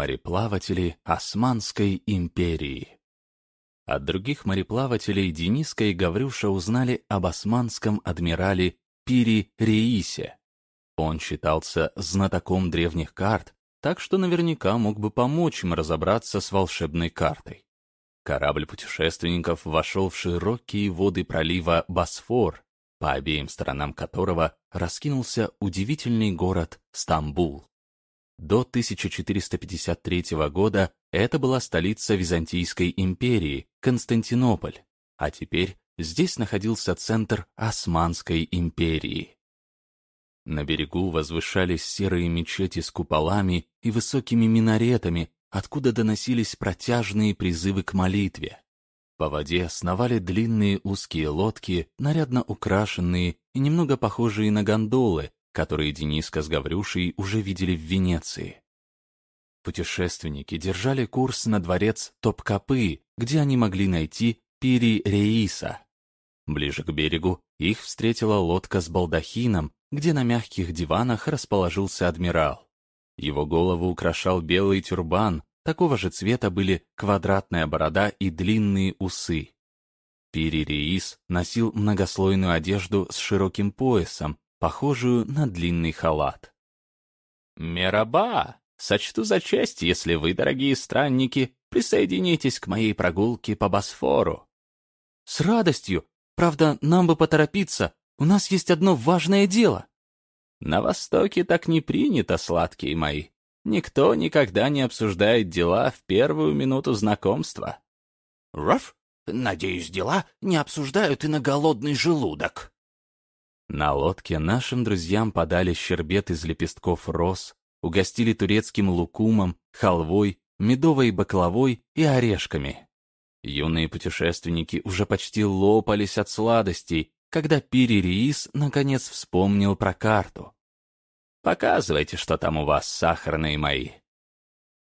Мореплаватели Османской империи От других мореплавателей Дениска и Гаврюша узнали об османском адмирале Пири Реисе. Он считался знатоком древних карт, так что наверняка мог бы помочь им разобраться с волшебной картой. Корабль путешественников вошел в широкие воды пролива Босфор, по обеим сторонам которого раскинулся удивительный город Стамбул. До 1453 года это была столица Византийской империи, Константинополь, а теперь здесь находился центр Османской империи. На берегу возвышались серые мечети с куполами и высокими минаретами, откуда доносились протяжные призывы к молитве. По воде сновали длинные узкие лодки, нарядно украшенные и немного похожие на гондолы, которые Дениска с Гаврюшей уже видели в Венеции. Путешественники держали курс на дворец Топкапы, где они могли найти Пири Реиса. Ближе к берегу их встретила лодка с балдахином, где на мягких диванах расположился адмирал. Его голову украшал белый тюрбан, такого же цвета были квадратная борода и длинные усы. Пири Реис носил многослойную одежду с широким поясом, похожую на длинный халат. «Мераба! Сочту за честь, если вы, дорогие странники, присоединитесь к моей прогулке по Босфору». «С радостью! Правда, нам бы поторопиться, у нас есть одно важное дело». «На Востоке так не принято, сладкие мои. Никто никогда не обсуждает дела в первую минуту знакомства». «Раф, надеюсь, дела не обсуждают и на голодный желудок». На лодке нашим друзьям подали щербет из лепестков роз, угостили турецким лукумом, халвой, медовой баклавой и орешками. Юные путешественники уже почти лопались от сладостей, когда Пири Риис наконец вспомнил про карту. «Показывайте, что там у вас, сахарные мои».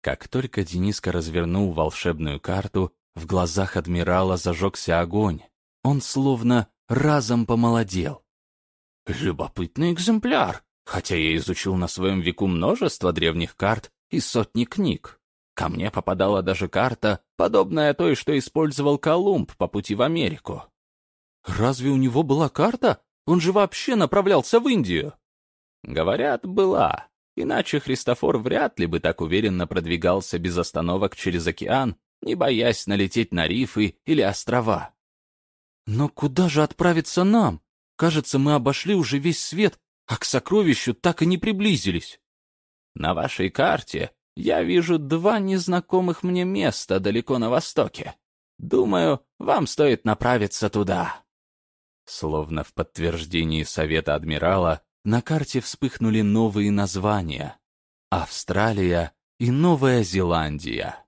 Как только Дениска развернул волшебную карту, в глазах адмирала зажегся огонь. Он словно разом помолодел. Любопытный экземпляр, хотя я изучил на своем веку множество древних карт и сотни книг. Ко мне попадала даже карта, подобная той, что использовал Колумб по пути в Америку. Разве у него была карта? Он же вообще направлялся в Индию. Говорят, была. Иначе Христофор вряд ли бы так уверенно продвигался без остановок через океан, не боясь налететь на рифы или острова. Но куда же отправиться нам? Кажется, мы обошли уже весь свет, а к сокровищу так и не приблизились. На вашей карте я вижу два незнакомых мне места далеко на востоке. Думаю, вам стоит направиться туда. Словно в подтверждении совета адмирала, на карте вспыхнули новые названия — Австралия и Новая Зеландия.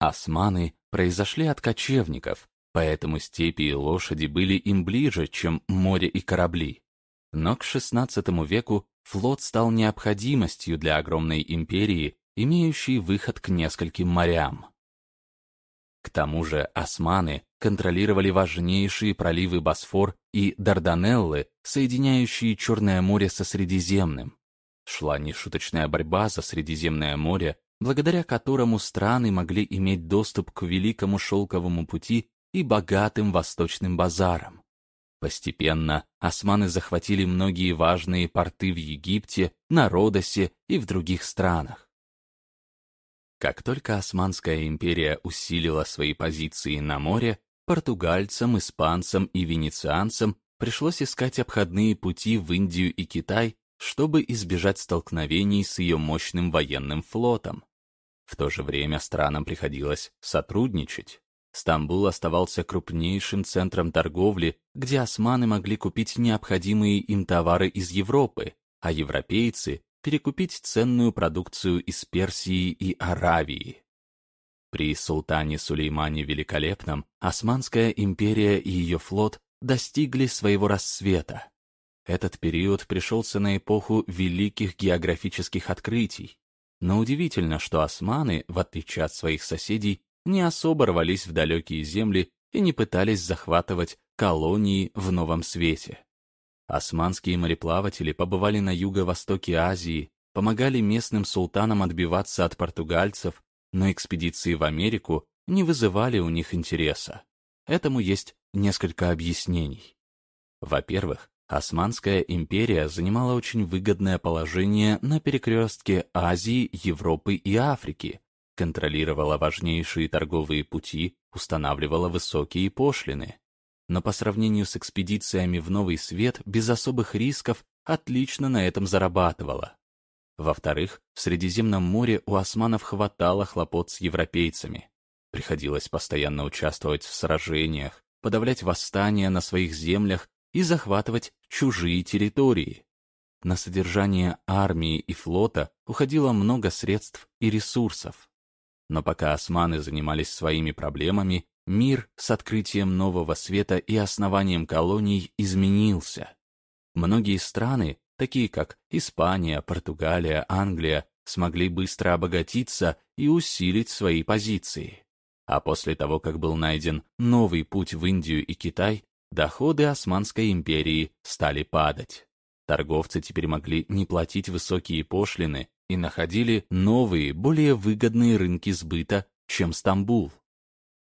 Османы произошли от кочевников, Поэтому степи и лошади были им ближе, чем море и корабли. Но к XVI веку флот стал необходимостью для огромной империи, имеющей выход к нескольким морям. К тому же османы контролировали важнейшие проливы Босфор и Дарданеллы, соединяющие Черное море со Средиземным. Шла нешуточная борьба за Средиземное море, благодаря которому страны могли иметь доступ к Великому Шелковому пути и богатым восточным базаром. Постепенно османы захватили многие важные порты в Египте, на Родосе и в других странах. Как только Османская империя усилила свои позиции на море, португальцам, испанцам и венецианцам пришлось искать обходные пути в Индию и Китай, чтобы избежать столкновений с ее мощным военным флотом. В то же время странам приходилось сотрудничать. Стамбул оставался крупнейшим центром торговли, где османы могли купить необходимые им товары из Европы, а европейцы — перекупить ценную продукцию из Персии и Аравии. При султане Сулеймане Великолепном Османская империя и ее флот достигли своего рассвета. Этот период пришелся на эпоху великих географических открытий. Но удивительно, что османы, в отличие от своих соседей, не особо рвались в далекие земли и не пытались захватывать колонии в новом свете. Османские мореплаватели побывали на юго-востоке Азии, помогали местным султанам отбиваться от португальцев, но экспедиции в Америку не вызывали у них интереса. Этому есть несколько объяснений. Во-первых, Османская империя занимала очень выгодное положение на перекрестке Азии, Европы и Африки, контролировала важнейшие торговые пути, устанавливала высокие пошлины. Но по сравнению с экспедициями в Новый Свет без особых рисков отлично на этом зарабатывала. Во-вторых, в Средиземном море у османов хватало хлопот с европейцами. Приходилось постоянно участвовать в сражениях, подавлять восстания на своих землях и захватывать чужие территории. На содержание армии и флота уходило много средств и ресурсов. Но пока османы занимались своими проблемами, мир с открытием нового света и основанием колоний изменился. Многие страны, такие как Испания, Португалия, Англия, смогли быстро обогатиться и усилить свои позиции. А после того, как был найден новый путь в Индию и Китай, доходы Османской империи стали падать. Торговцы теперь могли не платить высокие пошлины и находили новые, более выгодные рынки сбыта, чем Стамбул.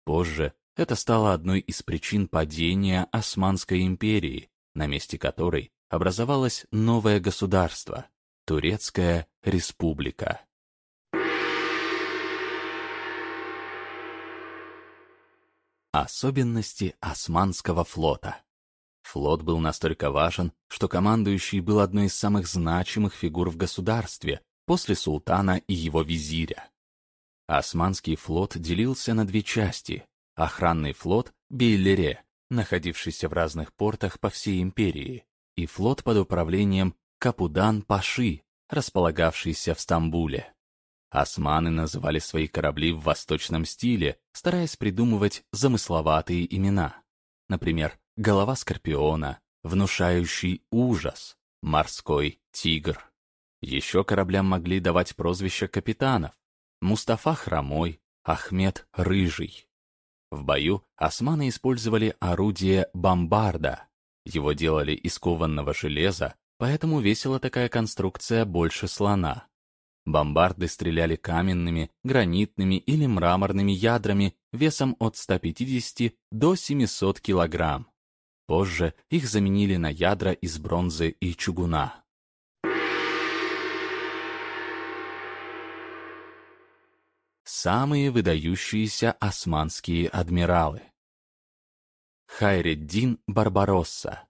Позже это стало одной из причин падения Османской империи, на месте которой образовалось новое государство – Турецкая республика. Особенности Османского флота Флот был настолько важен, что командующий был одной из самых значимых фигур в государстве после султана и его визиря. Османский флот делился на две части – охранный флот Бейлере, находившийся в разных портах по всей империи, и флот под управлением Капудан-Паши, располагавшийся в Стамбуле. Османы называли свои корабли в восточном стиле, стараясь придумывать замысловатые имена. Например, голова скорпиона, внушающий ужас, морской тигр. Еще кораблям могли давать прозвища капитанов. Мустафа Хромой, Ахмед Рыжий. В бою османы использовали орудие бомбарда. Его делали из кованного железа, поэтому весила такая конструкция больше слона. Бомбарды стреляли каменными, гранитными или мраморными ядрами весом от 150 до 700 килограмм. Позже их заменили на ядра из бронзы и чугуна. Самые выдающиеся османские адмиралы Хайреддин Барбаросса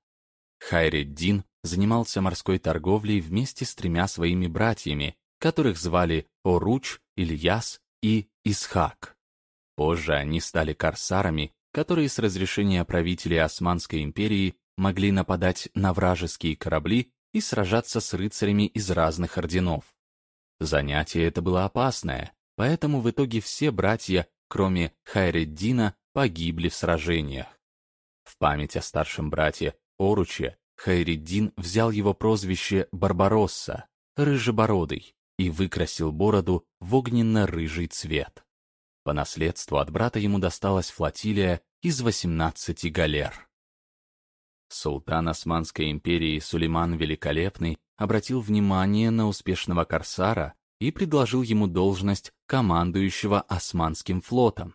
Хайреддин занимался морской торговлей вместе с тремя своими братьями, которых звали Оруч, Ильяс и Исхак. Позже они стали корсарами, которые с разрешения правителей Османской империи могли нападать на вражеские корабли и сражаться с рыцарями из разных орденов. Занятие это было опасное, поэтому в итоге все братья, кроме Хайреддина, погибли в сражениях. В память о старшем брате Оруче Хайреддин взял его прозвище Барбаросса, рыжебородый, и выкрасил бороду в огненно-рыжий цвет. По наследству от брата ему досталась флотилия из 18 галер. Султан Османской империи Сулейман Великолепный обратил внимание на успешного корсара и предложил ему должность командующего Османским флотом.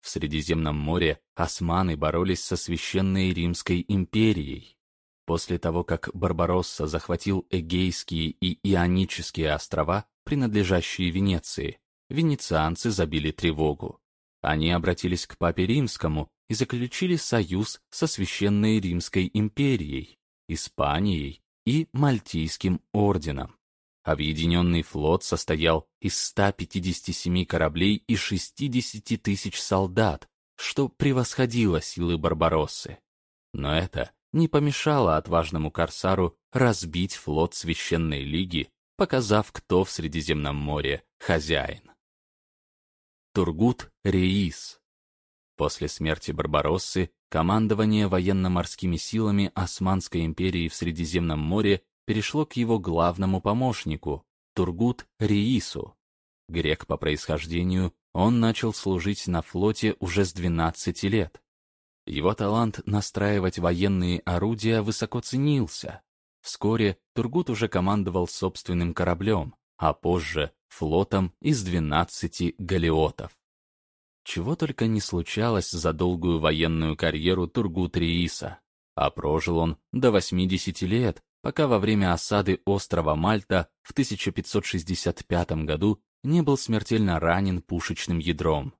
В Средиземном море османы боролись со Священной Римской империей. После того, как Барбаросса захватил Эгейские и Ионические острова, принадлежащие Венеции, венецианцы забили тревогу. Они обратились к Папе Римскому и заключили союз со Священной Римской империей, Испанией и Мальтийским орденом. Объединенный флот состоял из 157 кораблей и 60 тысяч солдат, что превосходило силы Барбароссы. Но это не помешало отважному корсару разбить флот Священной Лиги, показав, кто в Средиземном море хозяин. Тургут Реис После смерти Барбароссы командование военно-морскими силами Османской империи в Средиземном море перешло к его главному помощнику, Тургут Реису. Грек по происхождению, он начал служить на флоте уже с 12 лет. Его талант настраивать военные орудия высоко ценился. Вскоре Тургут уже командовал собственным кораблем, а позже флотом из 12 галеотов. Чего только не случалось за долгую военную карьеру Тургут Рииса, а прожил он до 80 лет, пока во время осады острова Мальта в 1565 году не был смертельно ранен пушечным ядром.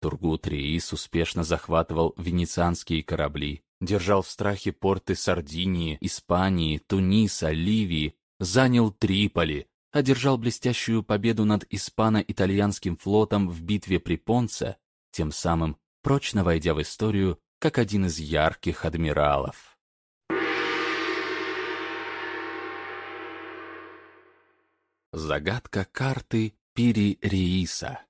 Тургут Риис успешно захватывал венецианские корабли, держал в страхе порты Сардинии, Испании, Туниса, Ливии, занял Триполи, одержал блестящую победу над испано-итальянским флотом в битве при Понце, тем самым прочно войдя в историю как один из ярких адмиралов. Загадка карты Пири Рииса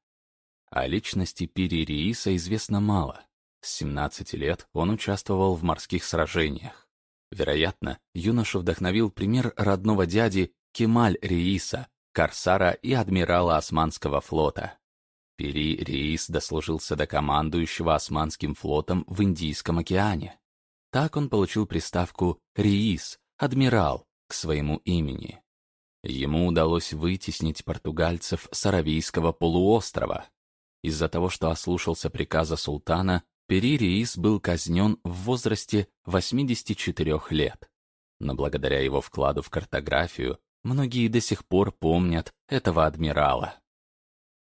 О личности Пири Рииса известно мало. С 17 лет он участвовал в морских сражениях. Вероятно, юношу вдохновил пример родного дяди Кемаль Рииса, корсара и адмирала Османского флота. Пири Риис дослужился до командующего Османским флотом в Индийском океане. Так он получил приставку «Риис», «Адмирал» к своему имени. Ему удалось вытеснить португальцев с Аравийского полуострова. Из-за того, что ослушался приказа султана, Пери Риис был казнен в возрасте 84 лет. Но благодаря его вкладу в картографию Многие до сих пор помнят этого адмирала.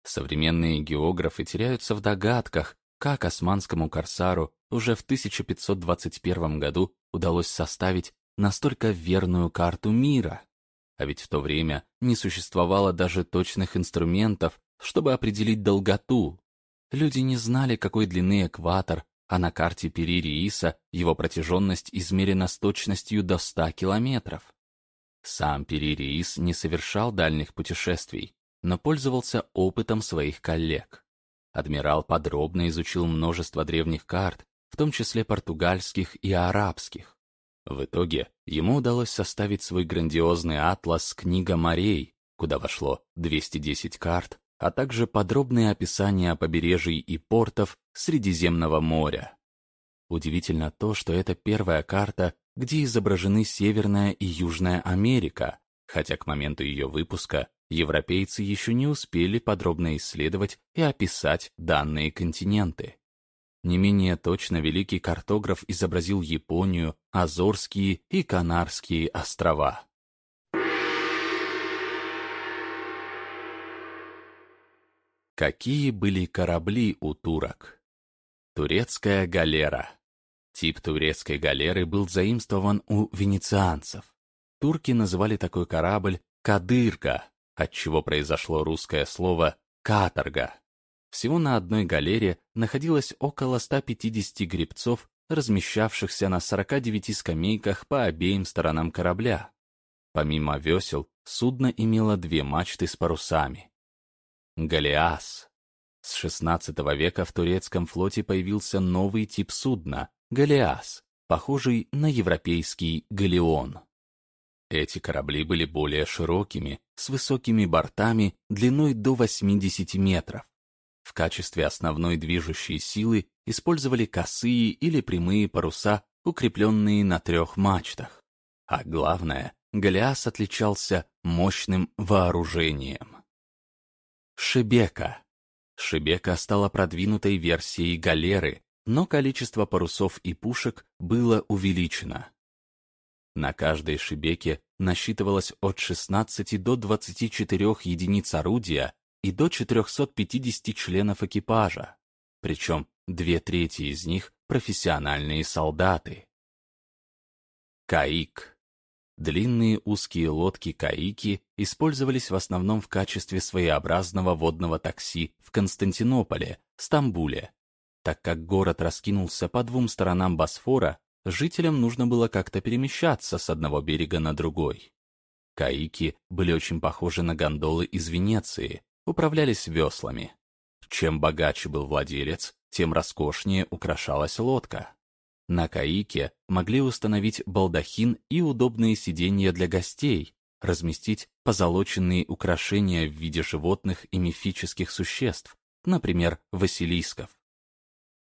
Современные географы теряются в догадках, как османскому корсару уже в 1521 году удалось составить настолько верную карту мира. А ведь в то время не существовало даже точных инструментов, чтобы определить долготу. Люди не знали, какой длины экватор, а на карте Перирииса его протяженность измерена с точностью до 100 километров. Сам Перириис не совершал дальних путешествий, но пользовался опытом своих коллег. Адмирал подробно изучил множество древних карт, в том числе португальских и арабских. В итоге ему удалось составить свой грандиозный атлас «Книга морей», куда вошло 210 карт, а также подробные описания побережий и портов Средиземного моря. Удивительно то, что это первая карта, где изображены Северная и Южная Америка, хотя к моменту ее выпуска европейцы еще не успели подробно исследовать и описать данные континенты. Не менее точно великий картограф изобразил Японию, Азорские и Канарские острова. Какие были корабли у турок? Турецкая галера. Тип турецкой галеры был заимствован у венецианцев. Турки называли такой корабль «кадырка», отчего произошло русское слово «каторга». Всего на одной галере находилось около 150 гребцов, размещавшихся на 49 скамейках по обеим сторонам корабля. Помимо весел, судно имело две мачты с парусами. Галеас. С XVI века в турецком флоте появился новый тип судна Галеас, похожий на европейский галеон. Эти корабли были более широкими, с высокими бортами длиной до 80 метров. В качестве основной движущей силы использовали косые или прямые паруса, укрепленные на трех мачтах. А главное, Галеас отличался мощным вооружением. Шебека. Шебека стала продвинутой версией галеры, но количество парусов и пушек было увеличено. На каждой шибеке насчитывалось от 16 до 24 единиц орудия и до 450 членов экипажа, причем две трети из них — профессиональные солдаты. Каик. Длинные узкие лодки каики использовались в основном в качестве своеобразного водного такси в Константинополе, Стамбуле, так как город раскинулся по двум сторонам Босфора, жителям нужно было как-то перемещаться с одного берега на другой. Каики были очень похожи на гондолы из Венеции, управлялись веслами. Чем богаче был владелец, тем роскошнее украшалась лодка. На каике могли установить балдахин и удобные сиденья для гостей, разместить позолоченные украшения в виде животных и мифических существ, например, василисков.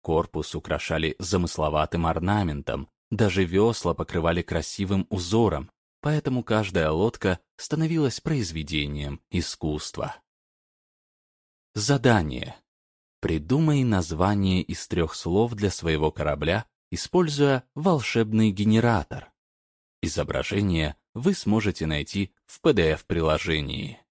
Корпус украшали замысловатым орнаментом, даже весла покрывали красивым узором, поэтому каждая лодка становилась произведением искусства. Задание. Придумай название из трех слов для своего корабля, используя волшебный генератор. Изображение вы сможете найти в PDF-приложении.